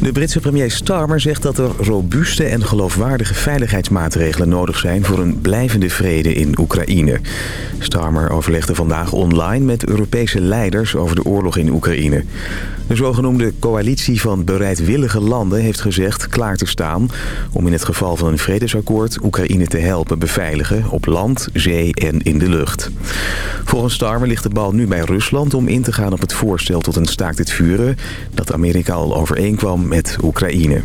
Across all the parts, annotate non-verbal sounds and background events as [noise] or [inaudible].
De Britse premier Starmer zegt dat er robuuste en geloofwaardige veiligheidsmaatregelen nodig zijn voor een blijvende vrede in Oekraïne. Starmer overlegde vandaag online met Europese leiders over de oorlog in Oekraïne. De zogenoemde coalitie van bereidwillige landen heeft gezegd klaar te staan... om in het geval van een vredesakkoord Oekraïne te helpen beveiligen op land, zee en in de lucht. Volgens Starmer ligt de bal nu bij Rusland om in te gaan op het voorstel tot een staakt het vuren... dat Amerika al overeenkwam met Oekraïne.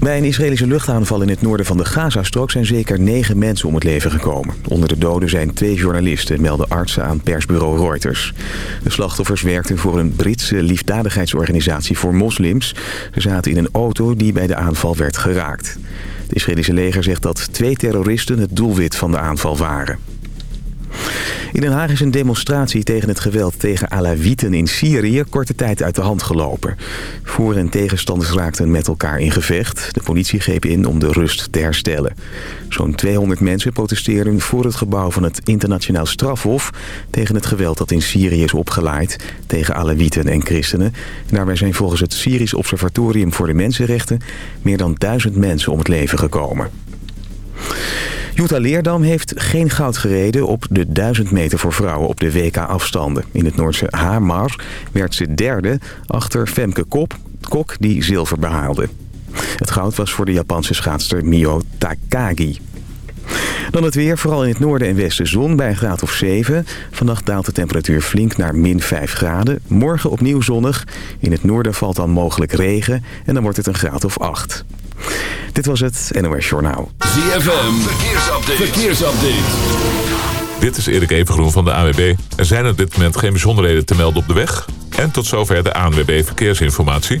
Bij een Israëlische luchtaanval in het noorden van de Gazastrook zijn zeker negen mensen om het leven gekomen. Onder de doden zijn twee journalisten, melden artsen aan persbureau Reuters. De slachtoffers werkten voor een Britse liefdadigheidsorganisatie voor moslims. Ze zaten in een auto die bij de aanval werd geraakt. Het Israëlische leger zegt dat twee terroristen het doelwit van de aanval waren. In Den Haag is een demonstratie tegen het geweld tegen Alawieten in Syrië korte tijd uit de hand gelopen. Voor- en tegenstanders raakten met elkaar in gevecht. De politie greep in om de rust te herstellen. Zo'n 200 mensen protesteerden voor het gebouw van het internationaal strafhof... tegen het geweld dat in Syrië is opgeleid tegen Alawieten en christenen. En daarbij zijn volgens het Syrisch Observatorium voor de Mensenrechten... meer dan duizend mensen om het leven gekomen. Jutta Leerdam heeft geen goud gereden op de 1000 meter voor vrouwen op de WK-afstanden. In het Noordse Hamar werd ze derde achter Femke Kop, Kok die zilver behaalde. Het goud was voor de Japanse schaatster Mio Takagi. Dan het weer, vooral in het noorden en westen zon bij een graad of 7. Vannacht daalt de temperatuur flink naar min 5 graden. Morgen opnieuw zonnig. In het noorden valt dan mogelijk regen en dan wordt het een graad of 8. Dit was het NOS Journaal. ZFM, verkeersupdate. verkeersupdate. Dit is Erik Evengroen van de AWB. Er zijn op dit moment geen bijzonderheden te melden op de weg. En tot zover de ANWB Verkeersinformatie.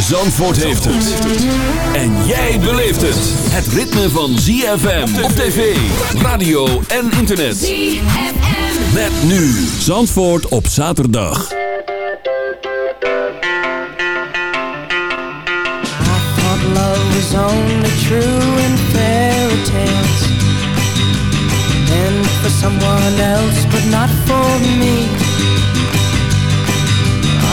Zandvoort heeft het. En jij beleeft het. Het ritme van ZFM op tv, radio en internet. ZFM. Met nu Zandvoort op zaterdag. love was only true in fairy tales And for someone else but not for me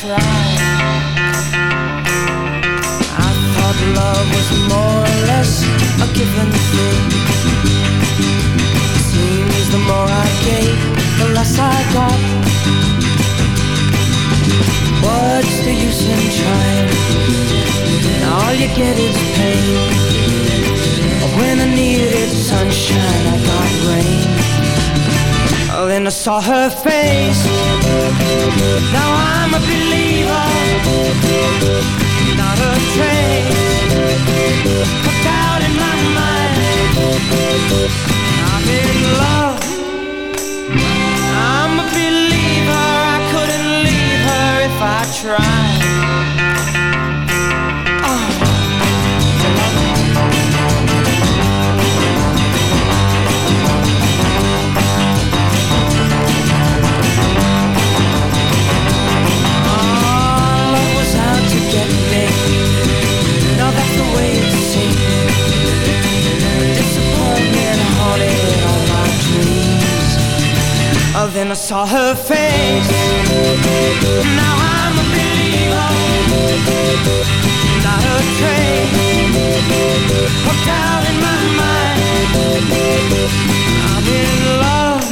I thought love was more or less a given thing. Seems the more I gave, the less I got. What's the use in trying? all you get is pain. When I need sunshine, saw her face. Now I'm a believer, not a trace of doubt in my mind. I'm in love. I'm a believer. I couldn't leave her if I tried. Oh, then I saw her face. Now I'm a believer. Not a trace Of out in my mind. I'm in love.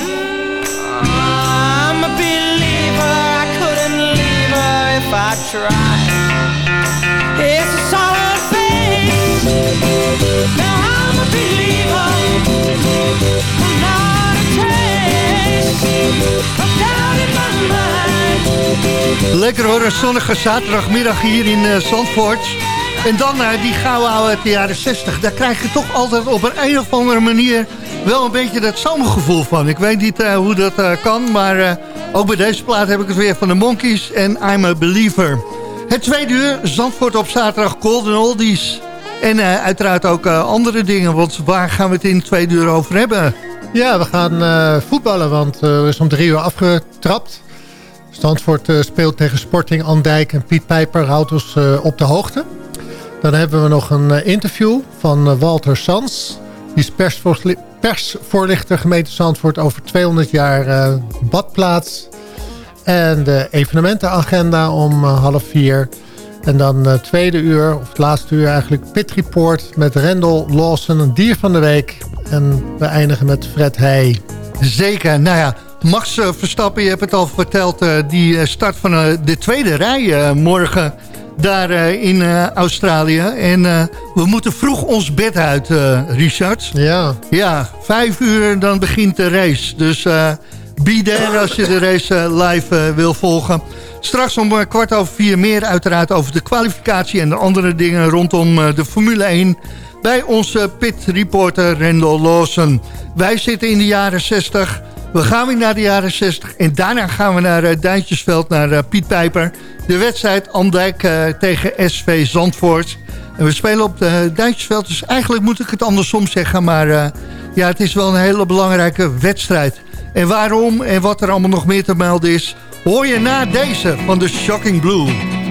I'm a believer. I couldn't leave her if I tried. Then I saw her face. Now I'm a believer. Lekker hoor, een zonnige zaterdagmiddag hier in uh, Zandvoort. En dan uh, die gouden oude uit de jaren 60. Daar krijg je toch altijd op een, of andere manier wel een beetje dat zomergevoel van. Ik weet niet uh, hoe dat kan, maar ook bij deze plaat heb ik het weer van de Monkeys en I'm a Believer. Het tweede uur, Zandvoort op zaterdag, Golden Oldies. En uiteraard ook andere dingen, want waar gaan we het in tweede uur over hebben? Ja, we gaan voetballen, want er is om drie uur afgetrapt. Zandvoort speelt tegen Sporting Andijk en Piet Pijper houdt ons op de hoogte. Dan hebben we nog een interview van Walter Sans. Die is persvoorlichter gemeente Zandvoort over 200 jaar badplaats. En de evenementenagenda om half vier. En dan uh, tweede uur, of het laatste uur eigenlijk, Pit Report met Rendel Lawson, een dier van de week. En we eindigen met Fred Heij. Zeker, nou ja, Max Verstappen, je hebt het al verteld, die start van de tweede rij morgen daar uh, in uh, Australië. En uh, we moeten vroeg ons bed uit, Richard. Ja. Ja, vijf uur dan begint de race. Dus be there als je de race live wil volgen. Straks om kwart over vier meer uiteraard over de kwalificatie... en de andere dingen rondom de Formule 1... bij onze pit reporter Rendel Lawson. Wij zitten in de jaren 60... We gaan weer naar de jaren 60 en daarna gaan we naar uh, Duintjesveld, naar uh, Piet Pijper. De wedstrijd Andijk uh, tegen SV Zandvoort. En we spelen op de Duintjesveld, dus eigenlijk moet ik het andersom zeggen. Maar ja, het is wel een hele belangrijke wedstrijd. En waarom en wat er allemaal nog meer te melden is... hoor je na deze van de Shocking Blue.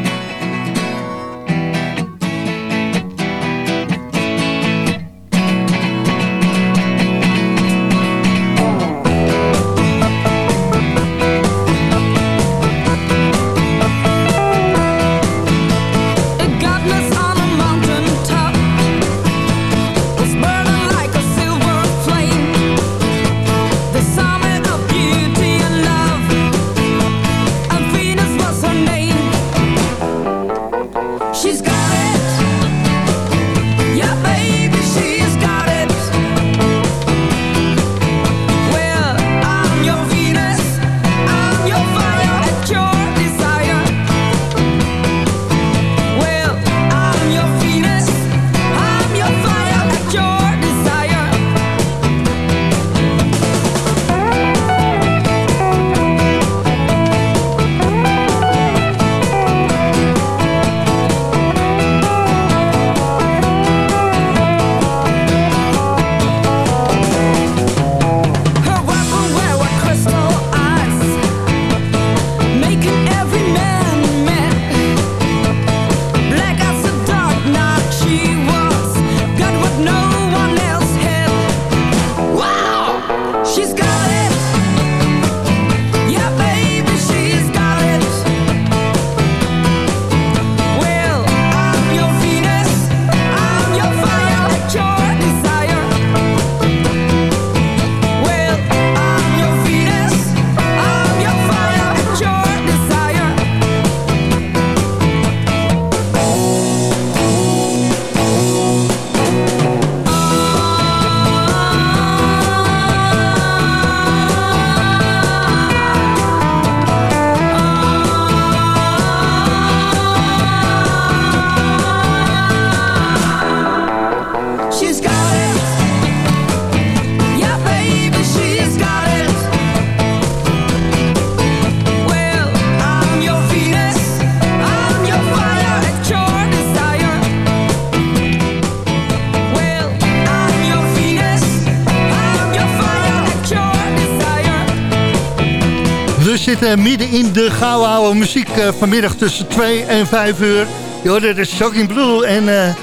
Zitten midden in de gouden muziek uh, vanmiddag tussen 2 en 5 uur. Hoorde de Shocking Blue en uh,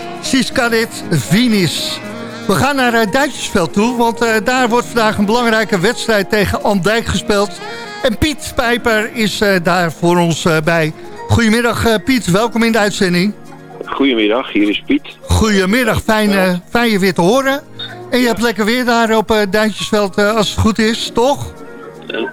Venus. We gaan naar uh, Duitsersveld toe, want uh, daar wordt vandaag een belangrijke wedstrijd tegen Andijk gespeeld. En Piet Pijper is uh, daar voor ons bij. Goedemiddag Piet, welkom in de uitzending. Goedemiddag, hier is Piet. Goedemiddag, fijn, fijn je weer te horen. En je hebt lekker weer daar op Duintjesveld als het goed is, toch?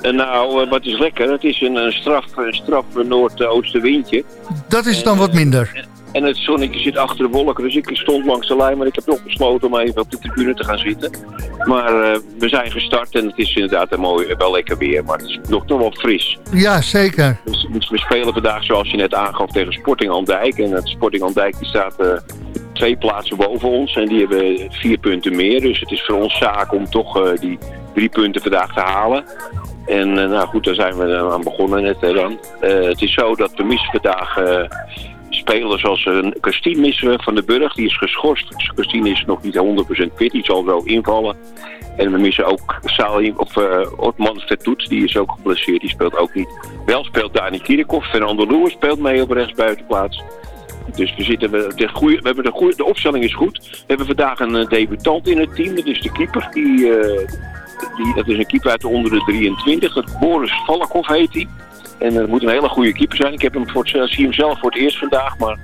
Nou, wat is lekker? Het is een, een straf, een straf noordoostenwindje. Dat is dan wat minder. En het zonnetje zit achter de wolken, dus ik stond langs de lijn, maar ik heb toch besloten om even op de tribune te gaan zitten. Maar uh, we zijn gestart en het is inderdaad een mooi, wel lekker weer, maar het is nog toch wel fris. Ja, zeker. Dus, dus we spelen vandaag, zoals je net aangaf, tegen Sporting Andijk. En het Sporting Andijk die staat uh, twee plaatsen boven ons en die hebben vier punten meer. Dus het is voor ons zaak om toch uh, die drie punten vandaag te halen. En nou goed, daar zijn we aan begonnen net dan. het is zo dat we missen vandaag spelers zoals uh, Christine missen van de Burg. Die is geschorst. Christine is nog niet 100% fit. Die zal zo invallen. En we missen ook Salim, of uh, Otman Vertoet. Die is ook geblesseerd. Die speelt ook niet. Wel speelt Dani Kierikov. Fernando Lewis speelt mee op rechtsbuitenplaats. Dus we, zitten, we hebben de, goede, de opstelling is goed. We hebben vandaag een debutant in het team. Dat is de keeper. Die, die, dat is een keeper uit de onder de 23. Dat Boris Valkov heet hij. En het moet een hele goede keeper zijn. Ik heb hem voor het, zie hem zelf voor het eerst vandaag, maar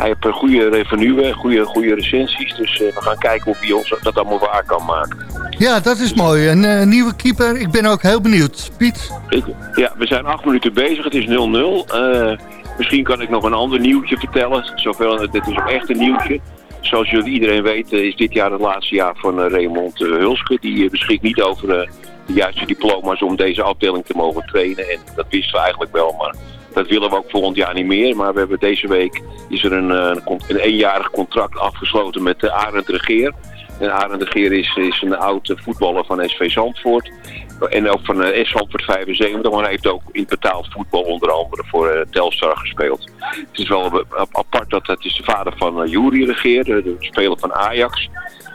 hij heeft een goede revenue, goede, goede recensies. Dus uh, we gaan kijken of hij ons dat allemaal waar kan maken. Ja, dat is mooi. Een uh, nieuwe keeper. Ik ben ook heel benieuwd. Piet? Ik, ja, we zijn acht minuten bezig. Het is 0-0. Uh, misschien kan ik nog een ander nieuwtje vertellen. Zoveel, dit is ook echt een nieuwtje. Zoals jullie iedereen weet is dit jaar het laatste jaar van Raymond Hulske. Die beschikt niet over de juiste diploma's om deze afdeling te mogen trainen. En dat wisten we eigenlijk wel, maar dat willen we ook volgend jaar niet meer. Maar we hebben deze week is er een, een, een eenjarig contract afgesloten met Arend Regeer. En Arend Regeer is, is een oude voetballer van SV Zandvoort. En ook van uh. Zandvoort 75, maar hij heeft ook in betaald voetbal onder andere voor uh, Telstar gespeeld. Het is wel apart dat het is de vader van uh, Jury de speler van Ajax.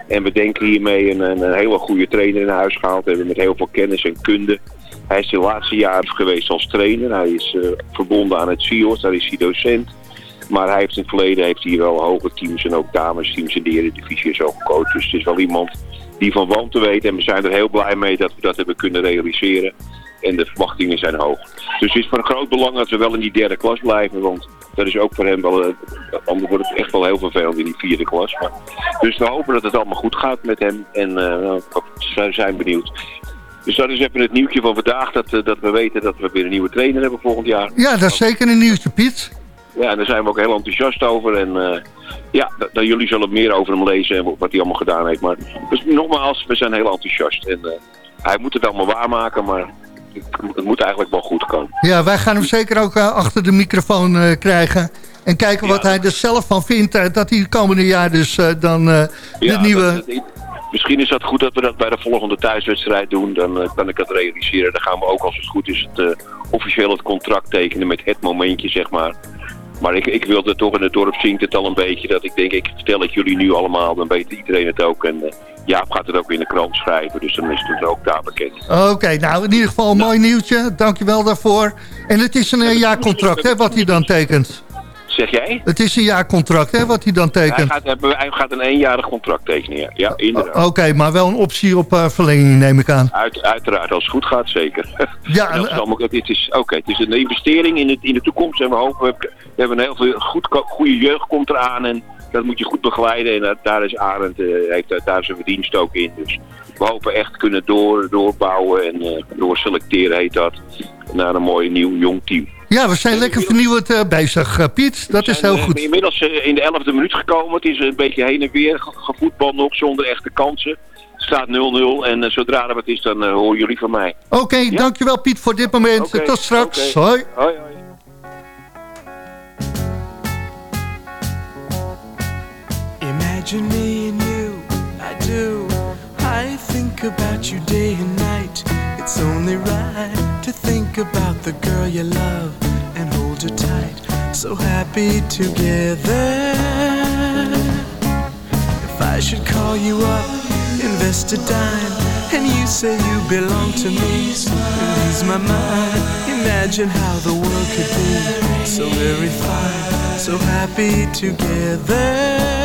En we denken hiermee een, een, hele goede trainer in huis gehaald. Hebben met heel veel kennis en kunde. Hij is de laatste jaren geweest als trainer. Hij is verbonden aan het CIOS, daar is hij docent. Maar hij heeft in het verleden heeft hij wel hoge teams en ook damesteams in de Eredivisie en zo gecoacht. Dus het is wel iemand die van wanten weet. En we zijn er heel blij mee dat we dat hebben kunnen realiseren. En de verwachtingen zijn hoog. Dus het is van groot belang dat we wel in die derde klas blijven. Want dat is ook voor hem wel, uh, anders wordt het echt wel heel vervelend in die vierde klas. Maar, dus we hopen dat het allemaal goed gaat met hem en uh, we zijn benieuwd. Dus dat is even het nieuwtje van vandaag, dat, uh, dat we weten dat we weer een nieuwe trainer hebben volgend jaar. Ja, dat is zeker een nieuwtje, Piet. Ja, en daar zijn we ook heel enthousiast over. En uh, ja, dan jullie zullen meer over hem lezen en wat hij allemaal gedaan heeft. Maar dus, nogmaals, we zijn heel enthousiast. En uh, hij moet het allemaal waarmaken, maar het moet eigenlijk wel goed komen. Ja, wij gaan hem zeker ook uh, achter de microfoon krijgen. En kijken wat ja, hij er zelf van vindt. Dat hij het komende jaar dus dan de ja, nieuwe... Dat, misschien is dat goed dat we dat bij de volgende thuiswedstrijd doen. Dan kan ik dat realiseren. Dan gaan we ook, als het goed is, het, officieel het contract tekenen met het momentje, zeg maar. Maar ik, ik wilde toch in het dorp zingt het al een beetje. Dat ik denk, ik vertel het jullie nu allemaal. Dan weet iedereen het ook. En Jaap gaat het ook in de krant schrijven. Dus dan is het ook daar bekend. Oké, okay, nou in ieder geval een mooi nieuwtje. Dankjewel daarvoor. En het is een uh, jaarcontract hè, wat hij dan tekent. Zeg jij? Het is een jaarcontract hè, wat hij dan tekent. Hij gaat, hij gaat een eenjarig contract tekenen, ja. ja inderdaad. Oké, okay, maar wel een optie op uh, verlenging neem ik aan. Uit, uiteraard, als het goed gaat, zeker. [laughs] Ja, het is, Oké, okay, het is een investering in, het, in de toekomst. En we hopen, we, hebben heel veel goed, goede jeugd komt eraan. En dat moet je goed begeleiden. En dat, daar is Arend, uh, heeft daar zijn verdienst ook in. Dus we hopen echt kunnen door, doorbouwen en uh, doorselecteren heet dat. Naar een mooi nieuw jong team. Ja, we zijn lekker vernieuwend uh, bezig, uh, Piet. Dat zijn, is heel goed. inmiddels in de elfde minuut gekomen. Het is een beetje heen en weer gevoetbal nog zonder echte kansen. Het staat 0-0 en zodra er wat is, dan horen jullie van mij. Oké, okay, ja? dankjewel Piet voor dit moment. Okay, Tot straks. Okay. Hoi. Hoi, hoi. Imagine me and you, I do. I think about you day and night. It's only right to think about the girl you love and tight. So happy together. If I should call you up, invest a dime, and you say you belong to me, ease my mind. Imagine how the world could be so very fine, so happy together.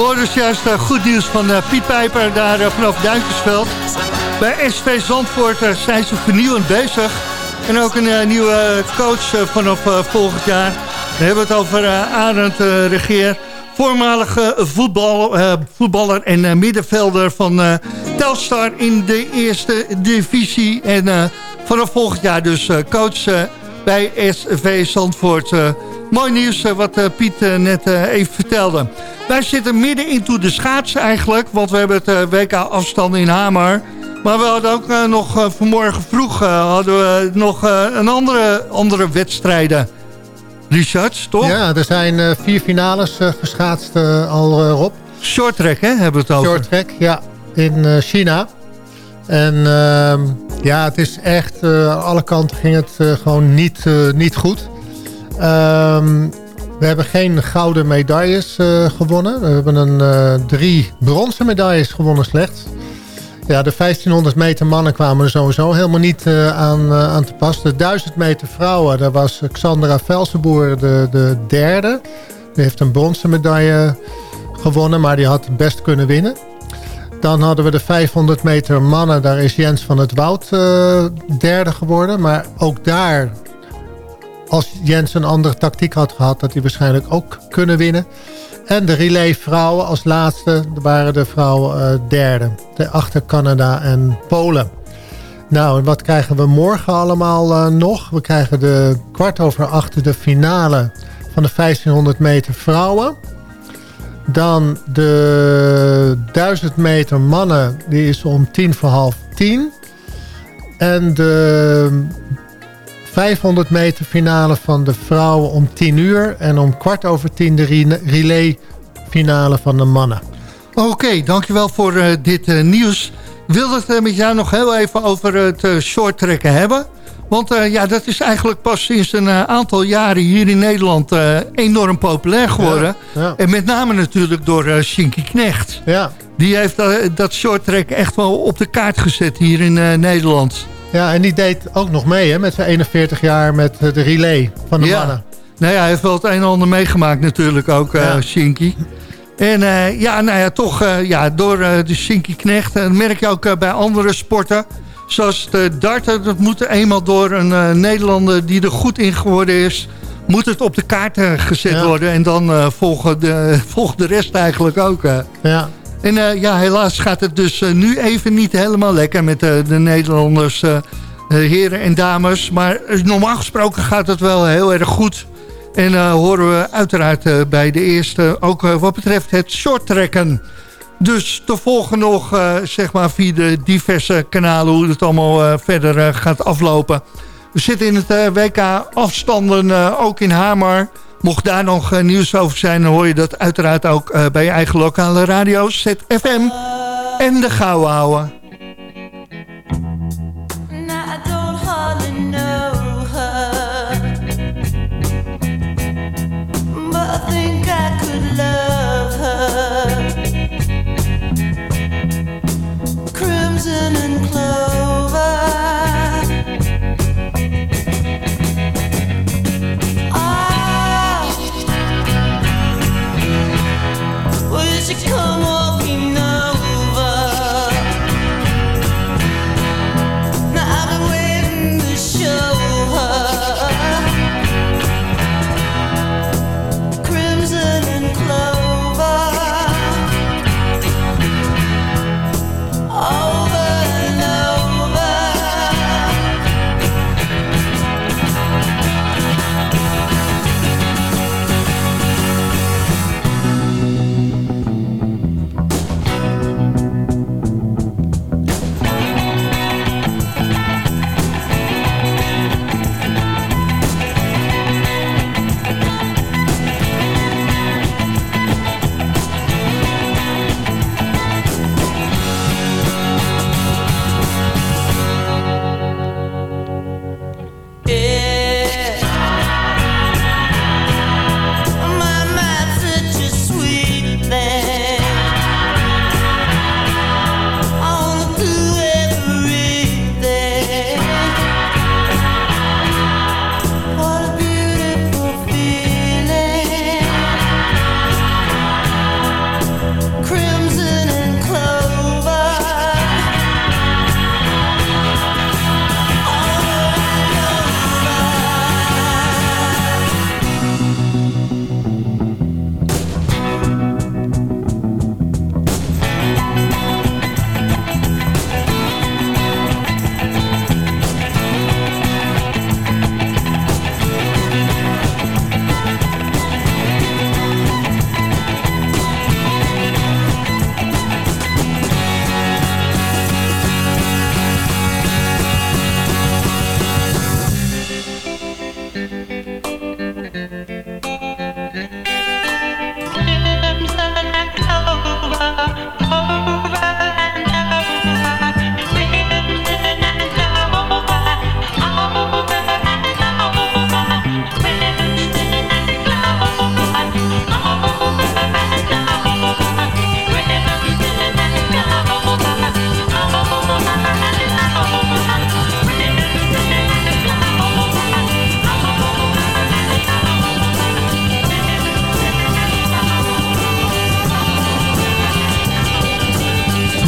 We dus juist eh, goed nieuws van eh, Piet Pijper daar eh, vanaf Duintjesveld. Bij SV Zandvoort zijn ze vernieuwend bezig. En ook een nieuwe coach vanaf volgend jaar. We hebben het over Arend Regeer. Voormalige voetbal, voetballer en middenvelder van Telstar in de eerste divisie. En vanaf volgend jaar dus coach bij SV Zandvoort. Mooi nieuws eh, wat eh, Piet eh, net even vertelde. Wij zitten midden into de schaatsen eigenlijk. Want we hebben het WK afstand in Hamer. Maar we hadden ook nog vanmorgen vroeg hadden we nog een andere, andere wedstrijden. Richard, toch? Ja, er zijn vier finales geschaatst al Rob. Short track, hè, hebben we het over. Short track, ja, in China. En ehm, ja, het is echt, aan alle kanten ging het gewoon niet, niet goed. Ehm, we hebben geen gouden medailles eh, gewonnen. We hebben een, eh, drie bronzen medailles gewonnen slechts. Ja, de 1500 meter mannen kwamen er sowieso helemaal niet eh, aan, te pas. De 1000 meter vrouwen, daar was Xandra Velsenboer de, de derde. Die heeft een bronzen medaille gewonnen, maar die had best kunnen winnen. Dan hadden we de 500 meter mannen. Daar is Jens van het Woud eh, derde geworden. Maar ook daar, als Jens een andere tactiek had gehad... had hij waarschijnlijk ook kunnen winnen. En de relay vrouwen als laatste waren de vrouwen eh, derde. De achter Canada en Polen. Nou, en wat krijgen we morgen allemaal eh, nog? We krijgen de kwart over acht de finale van de 1500 meter vrouwen. Dan de 1000 meter mannen, die is om tien voor half tien. En de 500 meter finale van de vrouwen om 10 uur. En om kwart over tien de re- relay finale van de mannen. Oké, dankjewel voor eh, dit eh, nieuws. Ik wil het eh, met jou nog heel even over het short trekken hebben. Want ja, dat is eigenlijk pas sinds een aantal jaren hier in Nederland enorm populair geworden. Ja, ja. En met name natuurlijk door Shinky Knecht. Ja, Die heeft dat short track echt wel op de kaart gezet hier in Nederland. Ja en die deed ook nog mee hè, met zijn 41 jaar met eh, de relay van de Ja. mannen. Nou ja, hij heeft wel het een en ander meegemaakt natuurlijk ook, eh Ja. Shinky. En eh, ja, nou ja, toch ja, door de Shinky Knecht... eh, merk je ook bij andere sporten... zoals de darten, dat moet eenmaal door een Nederlander... die er goed in geworden is... moet het op de kaart gezet Ja. worden. En dan volgen, de, [laughs] volgt de rest eigenlijk ook. Ja, En eh, ja, helaas gaat het dus eh, nu even niet helemaal lekker... met eh, de Nederlanders, heren en dames. Maar normaal gesproken gaat het wel heel erg goed... En horen we uiteraard bij de eerste ook wat betreft het shorttrekken. Dus te volgen nog zeg maar via de diverse kanalen hoe het allemaal verder gaat aflopen. We zitten in het WK afstanden ook in Hamar. Mocht daar nog eh, nieuws over zijn, hoor je dat uiteraard ook eh, bij je eigen lokale radio ZFM en de Gouwe houden.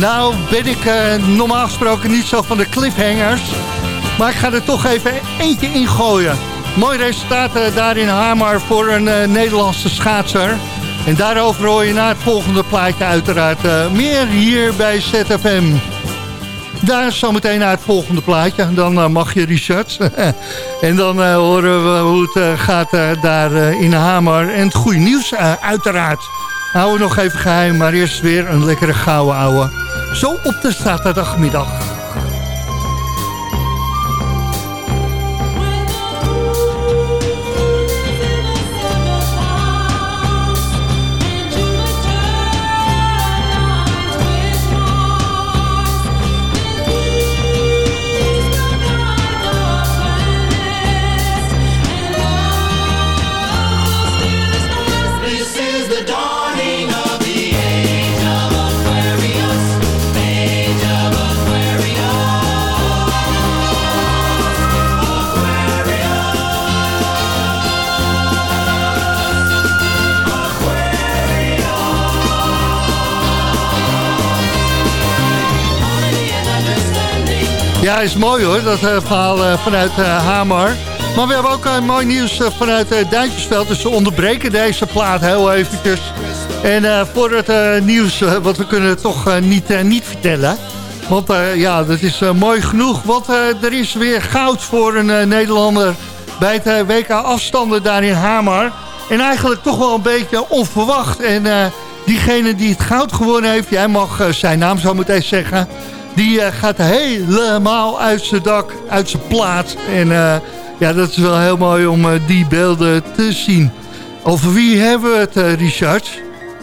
Nou ben ik uh, normaal gesproken niet zo van de cliffhangers. Maar ik ga er toch even eentje in gooien. Mooi resultaat uh, daar in Hamar voor een uh, Nederlandse schaatser. En daarover hoor je na het volgende plaatje uiteraard meer hier bij ZFM. Daar zometeen naar het volgende plaatje. Dan mag je Richard. [laughs] en dan horen we hoe het gaat daar in Hamar. En het goede nieuws uiteraard. Houden we nog even geheim, maar eerst weer een lekkere gouden ouwe. Zo op de zaterdagmiddag. Ja, is mooi hoor, dat uh, verhaal uh, vanuit uh, Hamar. Maar we hebben ook mooi nieuws vanuit Duintjesveld. Dus we onderbreken deze plaat heel eventjes. En voor het nieuws, wat we kunnen toch niet, niet vertellen. Want ja, dat is mooi genoeg. Want er is weer goud voor een Nederlander bij het WK afstanden daar in Hamar. En eigenlijk toch wel een beetje onverwacht. En diegene die het goud gewonnen heeft, jij mag zijn naam zo meteen zeggen... Die uh, gaat helemaal uit zijn dak, uit zijn plaat. En uh, ja, dat is wel heel mooi om uh, die beelden te zien. Over wie hebben we het, Richard?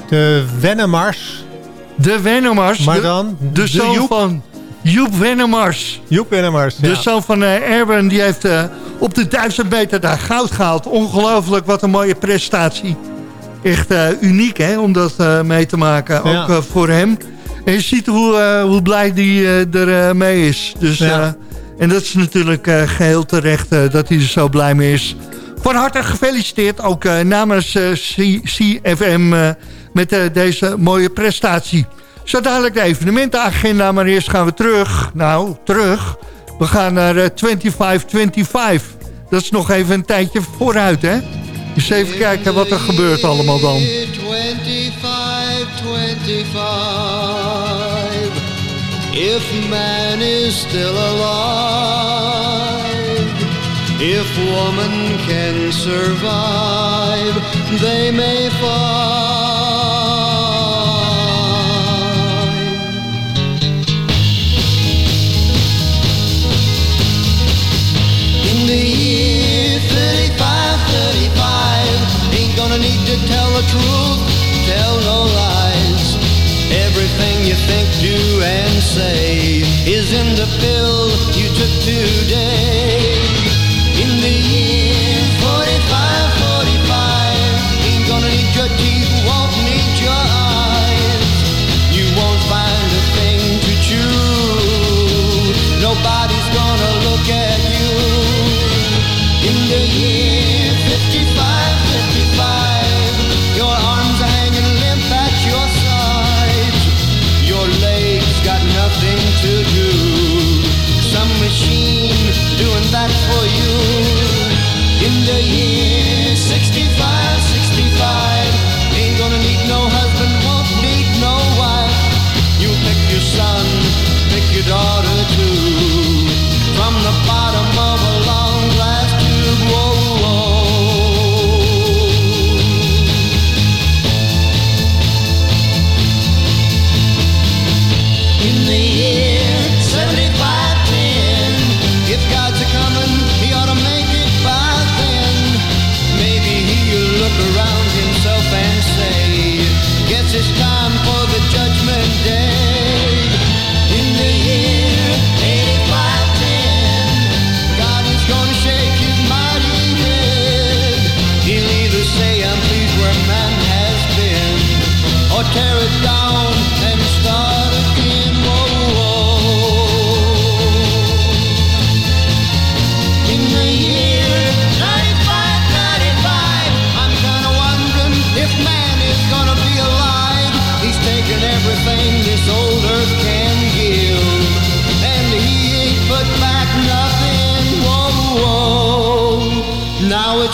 De Wennemars. De Wennemars. Maar dan de, de zoon van Joep Wennemars. Joep Wennemars, De zoon van Erben, die heeft op de 1000 meter daar goud gehaald. Ongelooflijk, wat een mooie prestatie. Echt uniek, hè, om dat mee te maken. Ook ja. voor hem. En je ziet hoe, hoe blij die er mee is. Dus, ja. en dat is natuurlijk geheel terecht dat hij er zo blij mee is. Van harte gefeliciteerd, ook namens CFM met deze mooie prestatie. Zo dadelijk de evenementenagenda, maar eerst gaan we terug. Nou, terug. We gaan naar uh, 2525. Dat is nog even een tijdje vooruit, hè? Dus even kijken wat er gebeurt allemaal dan. 2525 if man is still alive. If woman can survive, they may find. In the year 35, 35, ain't gonna need to tell the truth, tell no lie. Everything you think, do, and say is in the pill you took today. In the year 45, 45, that for you. In the year 65,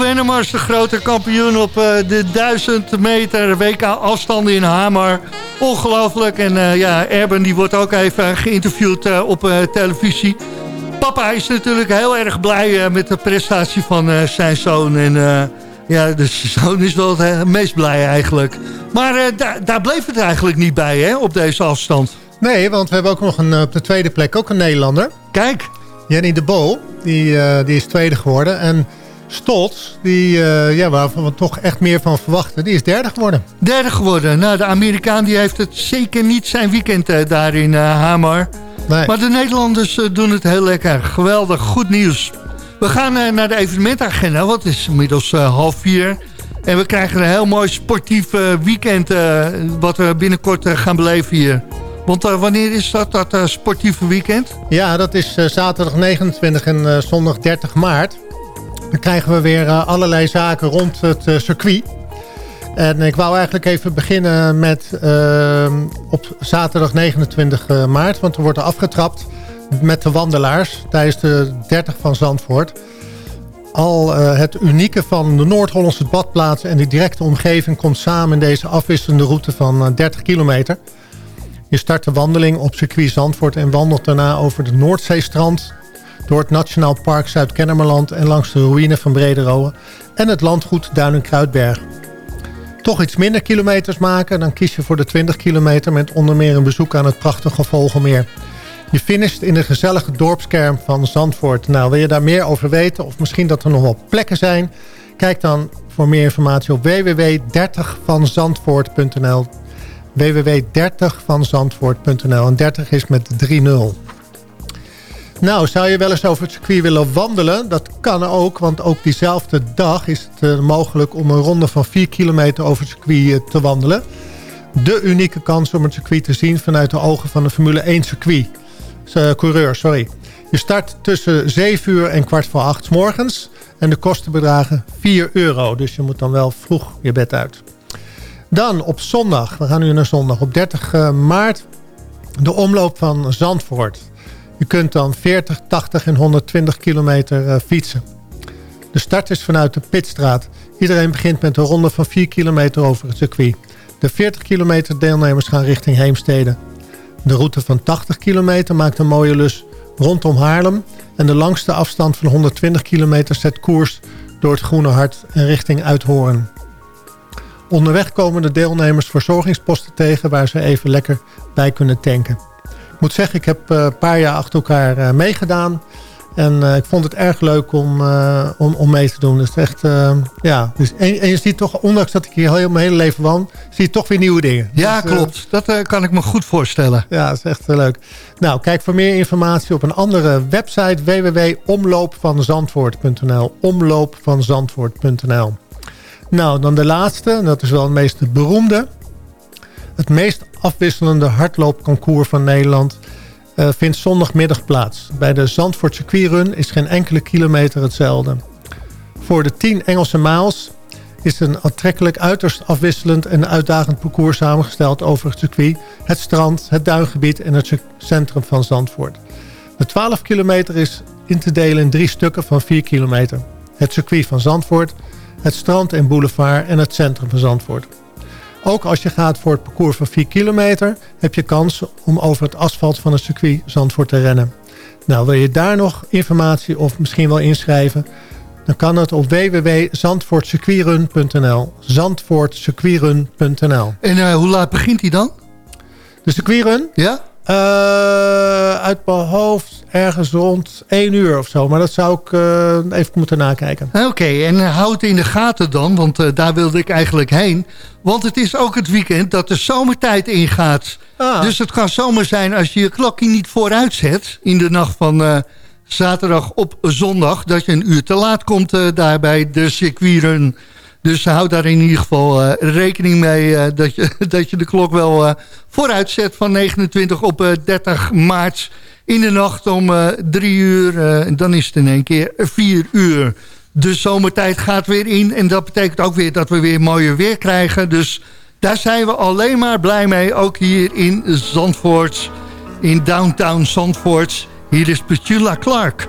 Wennemars, de grote kampioen op uh, de 1000 meter WK afstanden in Hamar. Ongelooflijk. En uh, ja, Erben die wordt ook even geïnterviewd uh, op televisie. Papa is natuurlijk heel erg blij met de prestatie van zijn zoon. En ja, de [laughs] zoon is wel het meest blij eigenlijk. Maar daar, daar bleef het eigenlijk niet bij hè, op deze afstand. Nee, want we hebben ook nog een, op de tweede plek ook een Nederlander. Kijk. Jenny de Bol, die, die is tweede geworden. En Stolz, die, uh, ja, waarvan we toch echt meer van verwachten, die is derde geworden. Derde geworden. Nou, de Amerikaan die heeft het zeker niet zijn weekend uh, daar in uh, Hamar. Nee. Maar de Nederlanders doen het heel lekker. Geweldig, goed nieuws. We gaan naar de evenementagenda, wat is inmiddels half vier. En we krijgen een heel mooi sportief weekend wat we binnenkort gaan beleven hier. Want wanneer is dat, dat sportieve weekend? Ja, dat is zaterdag 29 en zondag 30 maart. Dan krijgen we weer uh, allerlei zaken rond het uh, circuit. En ik wou eigenlijk even beginnen met uh, op zaterdag 29 eh, maart. Want er wordt afgetrapt met de wandelaars tijdens de 30 van Zandvoort. Al het unieke van de Noord-Hollandse badplaatsen en de directe omgeving komt samen in deze afwisselende route van 30 kilometer. Je start de wandeling op circuit Zandvoort en wandelt daarna over de Noordzeestrand... door het Nationaal Park Zuid-Kennemerland en langs de ruïne van Brederoe... en het landgoed Duinen-Kruidberg. Toch iets minder kilometers maken, dan kies je voor de 20 kilometer... met onder meer een bezoek aan het prachtige Vogelmeer. Je finisht in de gezellige dorpskern van Zandvoort. Nou, wil je daar meer over weten of misschien dat er nog wel plekken zijn... kijk dan voor meer informatie op www.30vanzandvoort.nl www.30vanzandvoort.nl. En 30 is met 3-0. Nou, zou je wel eens over het circuit willen wandelen? Dat kan ook, want ook diezelfde dag is het uh, mogelijk om een ronde van 4 kilometer over het circuit uh, te wandelen. De unieke kans om het circuit te zien vanuit de ogen van de Formule 1 circuit. Uh, coureur, sorry. Je start tussen 7 uur en kwart voor 8 morgens. En de kosten bedragen 4 euro. Dus je moet dan wel vroeg je bed uit. Dan op zondag, we gaan nu naar zondag, op 30 eh, maart de omloop van Zandvoort. Je kunt dan 40, 80 en 120 kilometer uh, fietsen. De start is vanuit de Pitstraat. Iedereen begint met een ronde van 4 kilometer over het circuit. De 40 kilometer deelnemers gaan richting Heemstede. De route van 80 kilometer maakt een mooie lus rondom Haarlem. En de langste afstand van 120 kilometer zet koers door het Groene Hart en richting Uithoorn. Onderweg komen de deelnemers verzorgingsposten tegen... waar ze even lekker bij kunnen tanken. Ik moet zeggen, ik heb eh, een paar jaar achter elkaar uh, meegedaan. En uh, ik vond het erg leuk om, om, om mee te doen. Dus echt, ja. Dus, en, en, je ziet toch, ondanks dat ik hier heel mijn hele leven woon... zie je toch weer nieuwe dingen. Ja, dus, klopt. Dat kan ik me goed voorstellen. Ja, dat is echt leuk. Nou, kijk voor meer informatie op een andere website... www.omloopvanzandvoort.nl Omloopvanzandvoort.nl nou, dan de laatste. Dat is wel het meest beroemde. Het meest afwisselende hardloopconcours van Nederland... Uh, vindt zondagmiddag plaats. Bij de Zandvoort circuitrun is geen enkele kilometer hetzelfde. Voor de 10 Engelse miles is een aantrekkelijk uiterst afwisselend en uitdagend parcours samengesteld over het circuit, het strand, het duingebied en het centrum van Zandvoort. De 12 kilometer is in te delen in drie stukken van 4 kilometer. Het circuit van Zandvoort, het strand en boulevard en het centrum van Zandvoort. Ook als je gaat voor het parcours van 4 kilometer... heb je kans om over het asfalt van het circuit Zandvoort te rennen. Nou, wil je daar nog informatie of misschien wel inschrijven... dan kan het op www.zandvoortcircuitrun.nl Zandvoortcircuitrun.nl En uh, hoe laat begint hij dan? De circuitrun? Ja. Uh, uit mijn hoofd ergens rond 1 uur of zo. Maar dat zou ik uh, even moeten nakijken. Oké, okay, en houd in de gaten dan, want daar wilde ik eigenlijk heen. Want het is ook het weekend dat de zomertijd ingaat. Ah. Dus het kan zomer zijn als je je klokje niet vooruit zet... in de nacht van zaterdag op zondag... dat je een uur te laat komt daar bij de circuitrun... Dus houd daar in ieder geval uh, rekening mee uh, dat, je, [laughs] dat je de klok wel uh, vooruit zet van 29 op 30 maart in de nacht om 3 uur. dan is het in één keer 4 uur. De zomertijd gaat weer in en dat betekent ook weer dat we weer mooie weer krijgen. Dus daar zijn we alleen maar blij mee, ook hier in Zandvoort, in downtown Zandvoort. Hier is Petula Clark.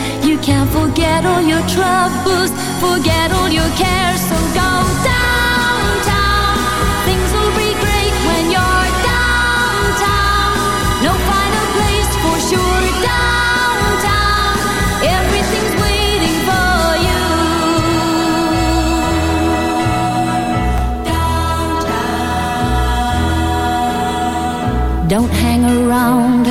can't forget all your troubles, forget all your cares, so go downtown. Things will be great when you're downtown. No finer place for sure, downtown. Everything's waiting for you. Downtown. Don't hang around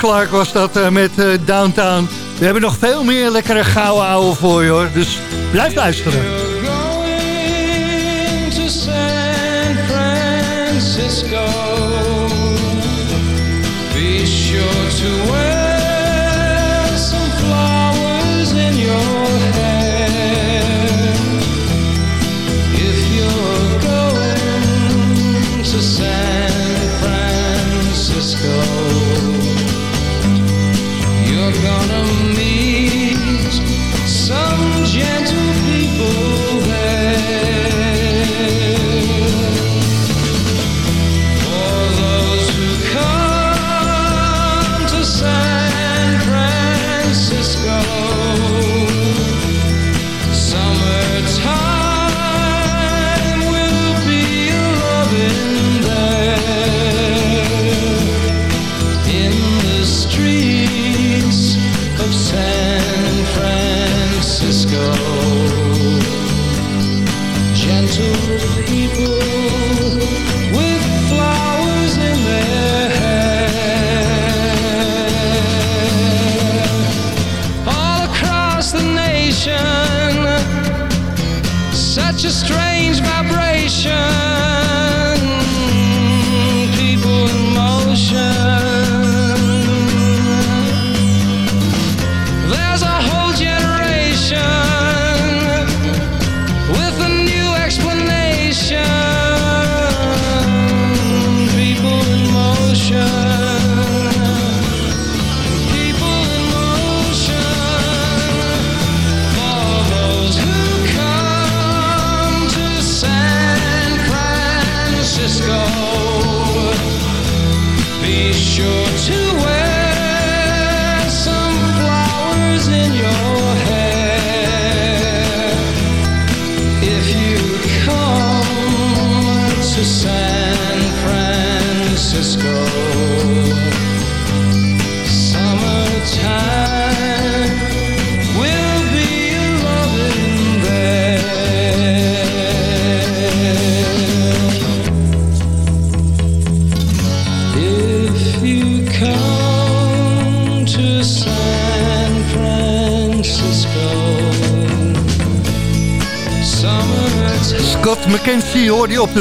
Clark was dat eh, met eh, Downtown. We hebben nog veel meer lekkere gouden ouwe voor je hoor. Dus blijf luisteren. San Francisco.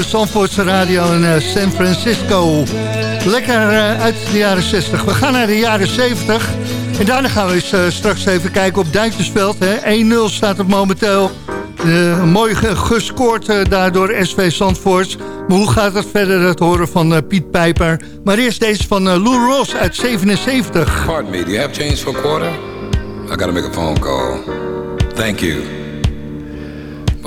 Zandvoortse radio in eh, San Francisco. Lekker eh, uit de jaren 60. We gaan naar de jaren 70. En daarna gaan we eens, eh, straks even kijken op Duintjesveld. hè. 1-0 staat het momenteel. Mooi ge- gescoord eh, daardoor SV Zandvoort. Maar hoe gaat het verder? Dat horen van Piet Pijper. Maar eerst deze van Lou Ross uit 77. Pardon me, do you have change for quarter? I gotta make a phone call. Thank you.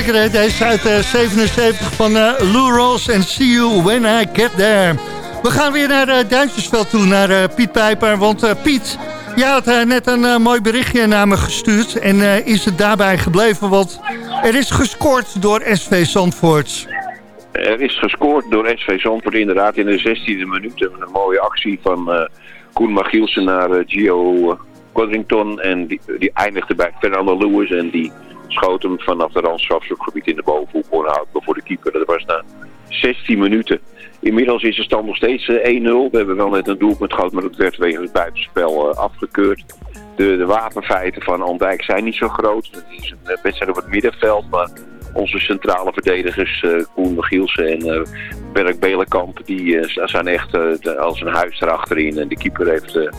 Lekker hè, deze uit eh, 77 van eh, Lou Ross en See You When I Get There. We gaan weer naar uh, Duintjesveld toe, naar eh, Piet Pijper. Want eh, Piet, jij had eh, net een eh, mooi berichtje naar me gestuurd. En eh, is het daarbij gebleven, want er is gescoord door SV Zandvoort. Er is gescoord door SV Zandvoort inderdaad in de 16e minuut. Een mooie actie van eh, Koen Magielsen naar eh, Gio Codrington. En die, die eindigde bij Fernando Lewis. En die schoot hem vanaf de randstrafschopgebied in de bovenhoek. Onhoudbaar voor de keeper. Dat was na 16 minuten. Inmiddels is de stand nog steeds eh, 1-0. We hebben wel net een doelpunt gehad, maar dat werd wegens het buitenspel eh, afgekeurd. De, de wapenfeiten van Andijk zijn niet zo groot. Het is een eh, wedstrijd op het middenveld, maar onze centrale verdedigers, eh Koen Michielsen en eh Berk Belenkamp, die eh, zijn echt eh, als een huis erachterin. En de keeper heeft eh,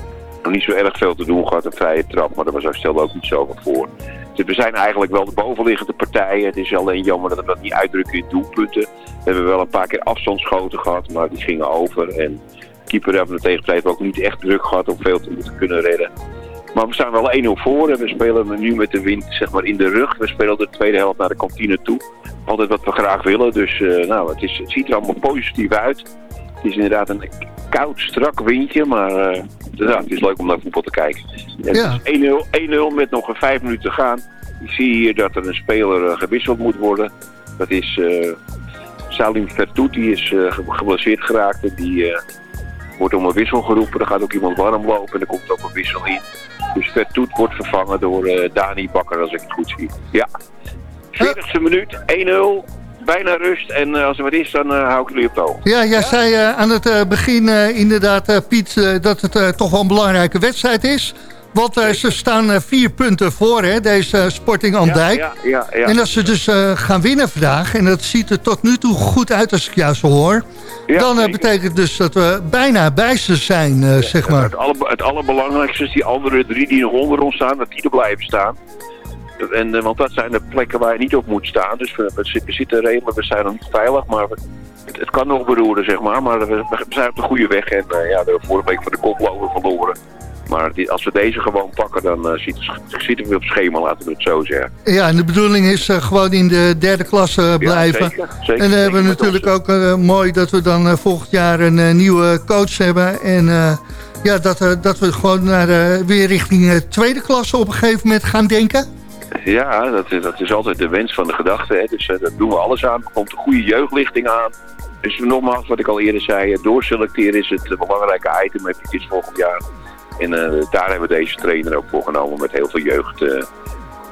nog niet zo erg veel te doen gehad, een vrije trap, maar daar was stelde ook niet zoveel voor. Dus we zijn eigenlijk wel de bovenliggende partijen. Het is alleen jammer dat we dat niet uitdrukken in doelpunten. We hebben wel een paar keer afstandsschoten gehad, maar die gingen over. En keeper hebben de tegenpartij ook niet echt druk gehad om veel te moeten kunnen redden. Maar we staan wel 1-0 voor en we spelen nu met de wind zeg maar, in de rug. We spelen de tweede helft naar de kantine toe. Altijd wat we graag willen, dus eh, nou, het, is, het ziet er allemaal positief uit. Het is inderdaad een koud, strak windje, maar eh, ja, het is leuk om naar voetbal te kijken. En Ja. Het is 1-0 1-0 met nog een vijf minuten te gaan. Ik zie hier dat er een speler eh, gewisseld moet worden. Dat is eh, Salim Vertoet, die is ge- geblesseerd geraakt. En die wordt om een wissel geroepen. Er gaat ook iemand warm lopen en er komt ook een wissel in. Dus Vertoet wordt vervangen door Dani Bakker, als ik het goed zie. Ja. 40ste minuut, 1-0. Bijna rust. En eh, als er wat is, dan eh, hou ik jullie op hoogte. Ja, jij zei eh, aan het begin inderdaad, Piet, dat het toch wel een belangrijke wedstrijd is. Want ze staan vier punten voor, hè, deze Sporting Andijk. Ja, ja, ja. En als ze dus gaan winnen vandaag, en dat ziet er tot nu toe goed uit als ik jou zo hoor... Dan zeker. betekent dus dat we bijna bij ze zijn, zeg maar. Het, alle, het allerbelangrijkste is die andere drie die nog onder ons staan, dat die er blijven staan. En, eh, want dat zijn de plekken waar je niet op moet staan. Dus we, we, zitten- zitten redelijk, we zijn nog niet veilig, maar we- het, het kan nog beroeren, zeg maar. Maar we, we zijn op de goede weg en eh, ja, we hebben vorige week van de koploper verloren. Maar die- als we deze gewoon pakken, dan eh, zitten, we- op schema, laten we het zo zeggen. Ja, en de bedoeling is eh, gewoon in de derde klasse blijven. zeker, zeker. en dan hebben we natuurlijk ook eh, mooi dat we dan eh, volgend jaar een eh, nieuwe coach hebben. En eh, ja, dat, eh, dat we gewoon naar, eh, weer richting eh, tweede klasse op een gegeven moment gaan denken. Ja, dat, is- dat is altijd de wens van de gedachte. Hè. Dus eh, daar doen we alles aan. Er komt een goede jeugdlichting aan. Dus nogmaals, wat ik al eerder zei, eh, doorselecteren is het eh, belangrijke item eventjes volgend jaar. En daar hebben we deze trainer ook voor genomen met heel veel jeugd.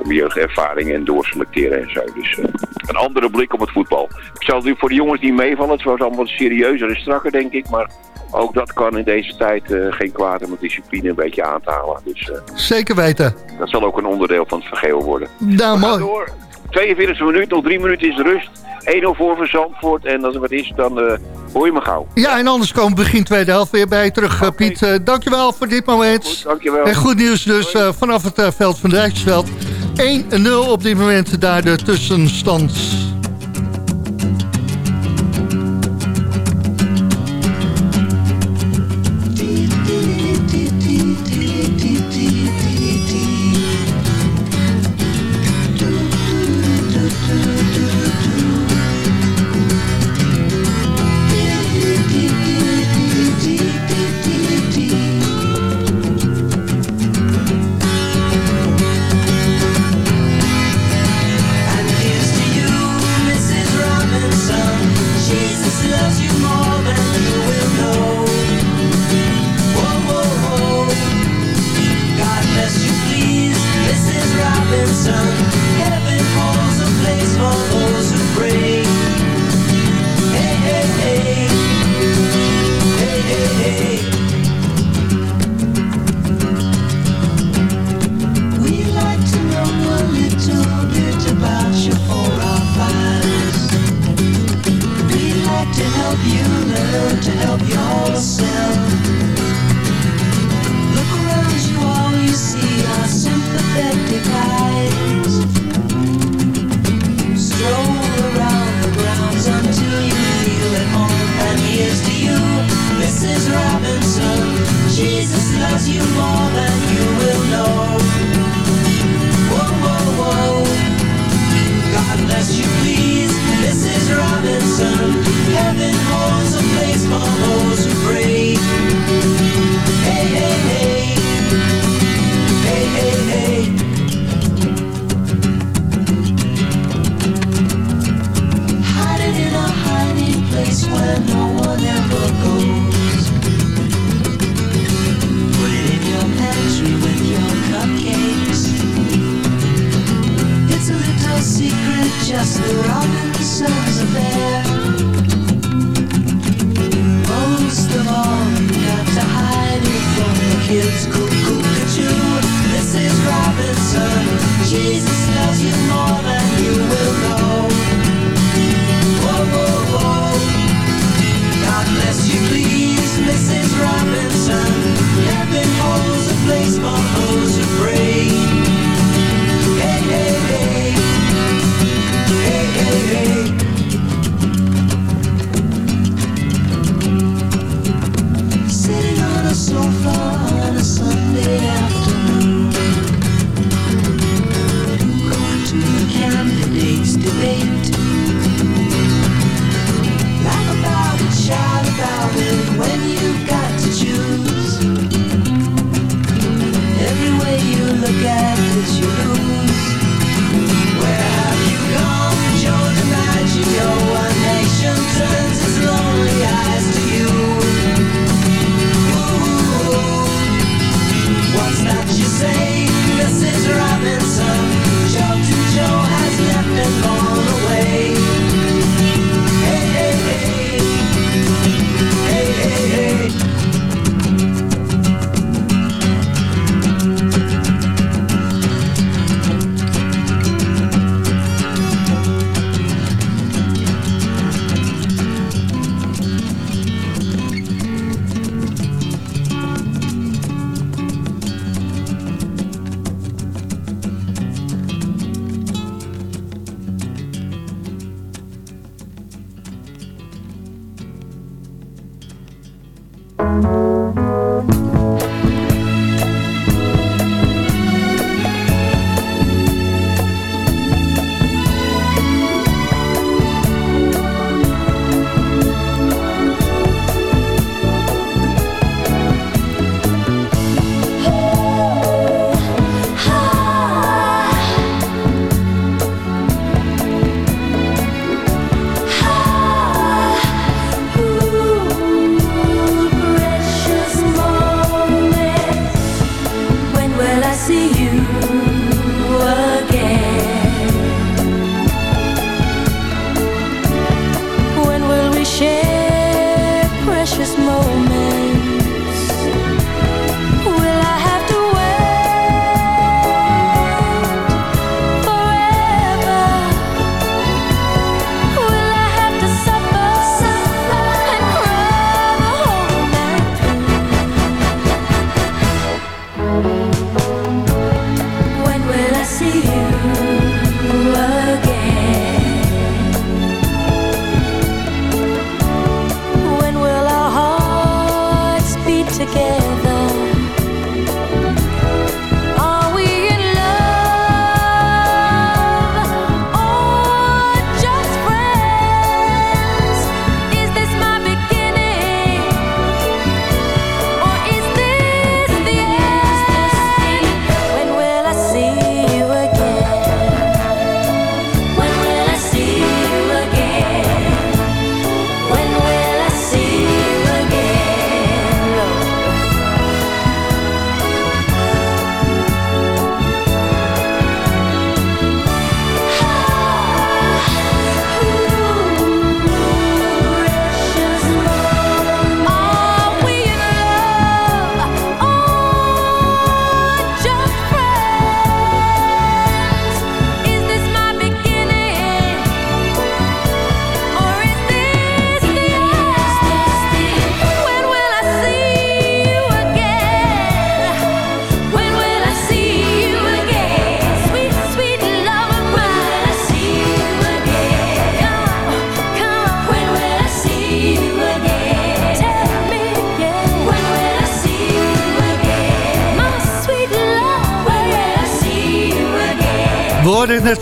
Om jeugdervaring en doorselecteren en zo. Dus eh, een andere blik op het voetbal. Ik zal nu voor de jongens die meevallen, het was allemaal serieuzer en strakker denk ik, maar ook dat kan in deze tijd eh, geen kwaad om het discipline een beetje aan te halen. Dus eh, Zeker weten. dat zal ook een onderdeel van het vergeel worden. Nou, mooi. door. 42e minuut, nog drie minuten is de rust. 1-0 voor van Zandvoort en als er wat is, dan eh, hoor je me gauw. Ja, en anders komen we begin tweede helft weer bij je terug, eh, Piet. Dankjewel voor dit moment. Goed, dankjewel. En goed nieuws dus vanaf het veld van Rijksveld. 1-0 op dit moment daar de tussenstand.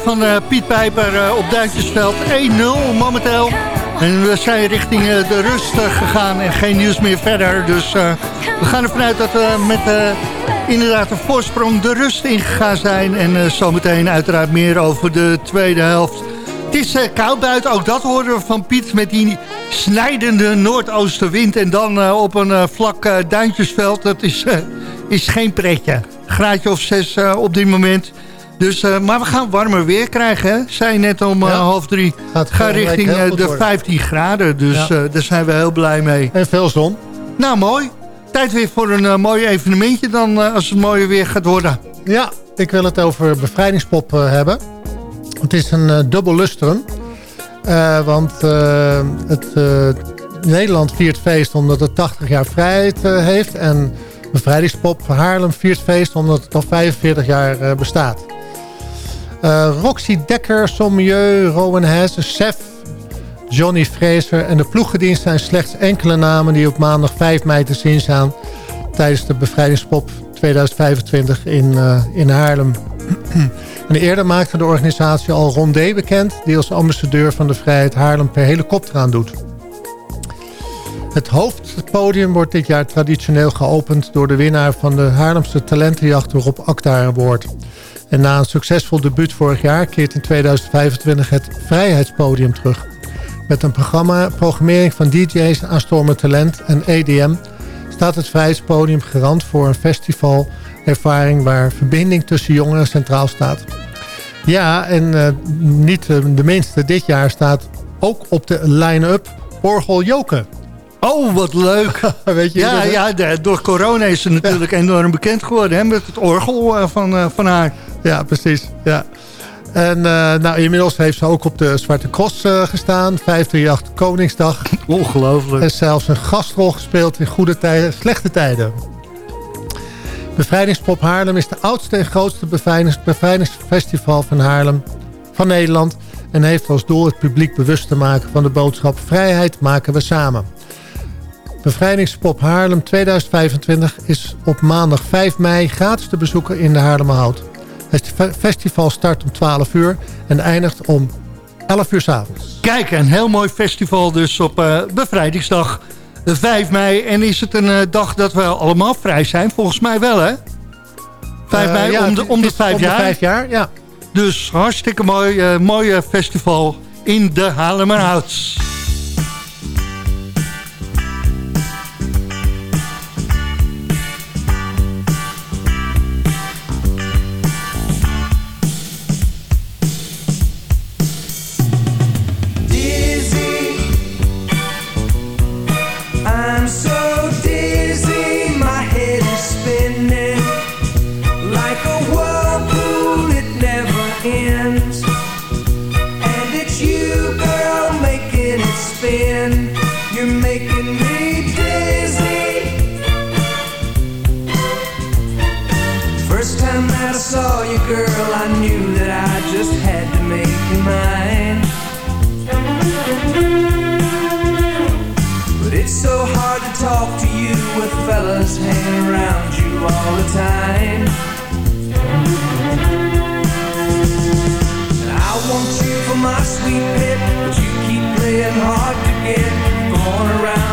Van eh, Piet Pijper eh, op Duitsersveld. 1-0 momenteel. En we zijn richting eh, de rust gegaan en geen nieuws meer verder. Dus we gaan ervan uit dat we met inderdaad een voorsprong de rust ingegaan zijn. En zometeen uiteraard meer over de tweede helft. Het is koud buiten, ook dat horen we van Piet met die snijdende noordoostenwind. En dan op een vlak duintjesveld, dat is, is geen pretje. Graadje of zes op dit moment. Dus, uh, maar we gaan warmer weer krijgen, hè? Zij net om uh, half drie. Gaat Ga richting uh, de 15 graden, dus ja. daar zijn we heel blij mee. En veel zon. Nou, mooi. Tijd weer voor een mooi evenementje dan, als het mooie weer gaat worden. Ja, ik wil het over bevrijdingspop hebben. Het is een dubbel lustrum. want het, Nederland viert feest omdat het 80 jaar vrijheid heeft... en bevrijdingspop Haarlem viert feest omdat het al 45 jaar bestaat. Uh, Roxy Dekker, Sommieu, Rowan Hess, Sef, Johnny Fraser en de ploeggedienst zijn slechts enkele namen die op maandag 5 mei te zien staan tijdens de bevrijdingspop 2025 in, uh, in Haarlem. [clears throat] en eerder maakte de organisatie al Rondé bekend... die als ambassadeur van de vrijheid Haarlem per helikopter aan doet. Het hoofdpodium wordt dit jaar traditioneel geopend... door de winnaar van de Haarlemse talentenjacht Rob Akda Award... En na een succesvol debuut vorig jaar keert in 2025 het Vrijheidspodium terug. Met een programma, programmering van DJ's, aanstormend talent en EDM... staat het Vrijheidspodium garant voor een festivalervaring... waar verbinding tussen jongeren centraal staat. Ja, en uh, niet de minste, dit jaar staat ook op de line-up Orgel Joken. Oh, wat leuk. [laughs] Weet je, ja, ja door corona is ze natuurlijk enorm bekend geworden... Hè, met het orgel uh, van, van haar. Ja, precies. Ja. En uh, nou, inmiddels heeft ze ook op de Zwarte Cross uh, gestaan. 538 Koningsdag. [laughs] Ongelooflijk. En zelfs een gastrol gespeeld in goede tijden, slechte tijden. Bevrijdingspop Haarlem is de oudste en grootste bevrijdings, bevrijdingsfestival van Haarlem, van Nederland. En heeft als doel het publiek bewust te maken van de boodschap vrijheid maken we samen. Bevrijdingspop Haarlem 2025 is op maandag 5 mei gratis te bezoeken in de Haarlemmerhout. Het festival start om 12 uur en eindigt om 11 uur s avonds. Kijk, een heel mooi festival dus op uh, bevrijdingsdag 5 mei. En is het een uh, dag dat we allemaal vrij zijn? Volgens mij wel, hè? 5 uh, mei, ja, om, de, om de 5 jaar. vijf jaar, ja. Dus hartstikke mooi, mooie festival in de Haarlemmerhout. all the time. And I want you for my sweet pet, but you keep playing hard to get, going around.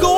Go.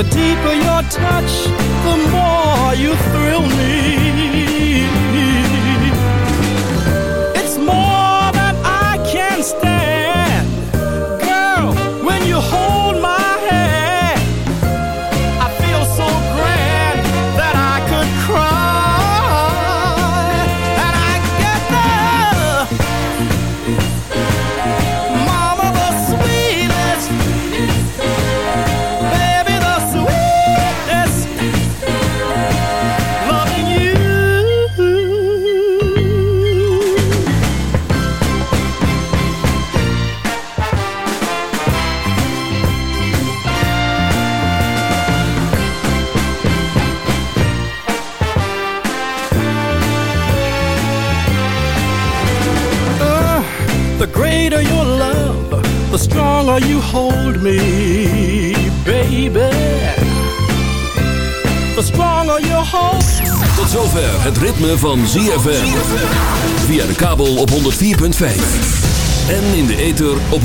The deeper your touch, the more you thrill me. me, baby. The on your heart. Tot zover het ritme van ZFM. Via de kabel op 104.5. En in de ether op 106.9.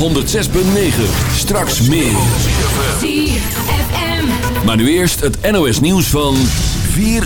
Straks meer. ZFM. Maar nu eerst het NOS nieuws van 4.